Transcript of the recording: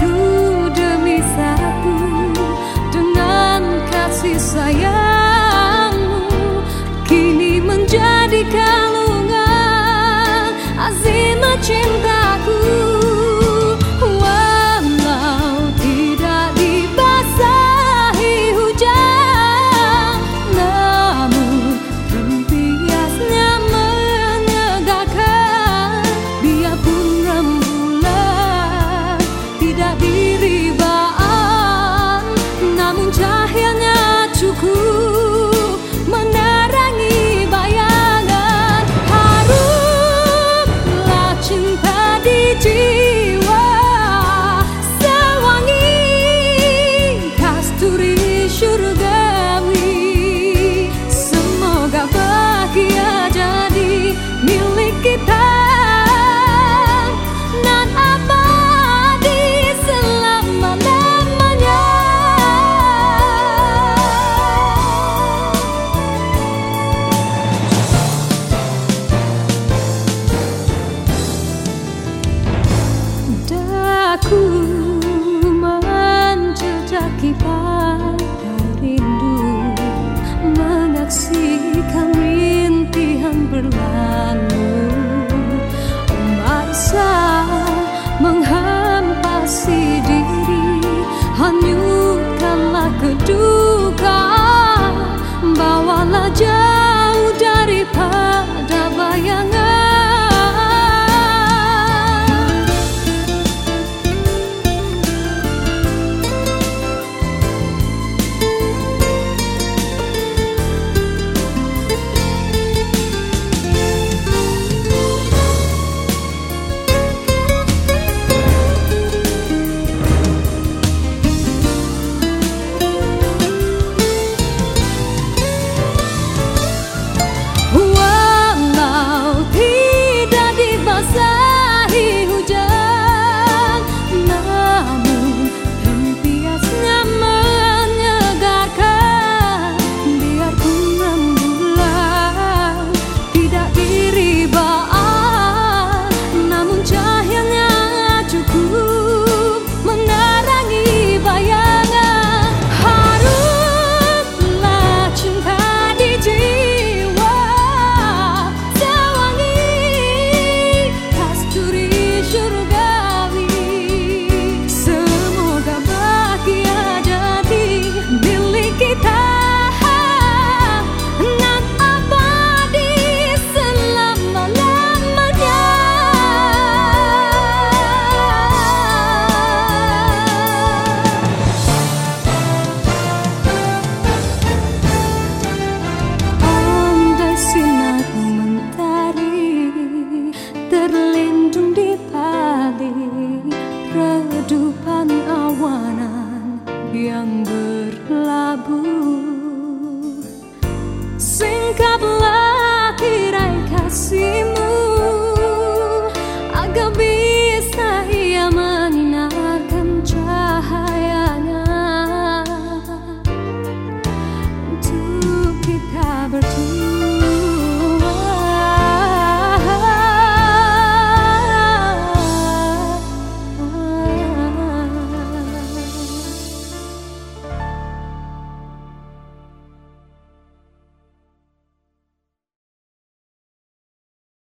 如。把 kasihmu. Agar bisa ia